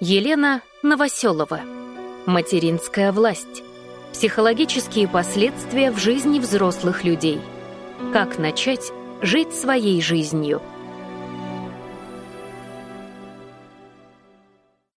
Елена Новоселова. Материнская власть. Психологические последствия в жизни взрослых людей. Как начать жить своей жизнью –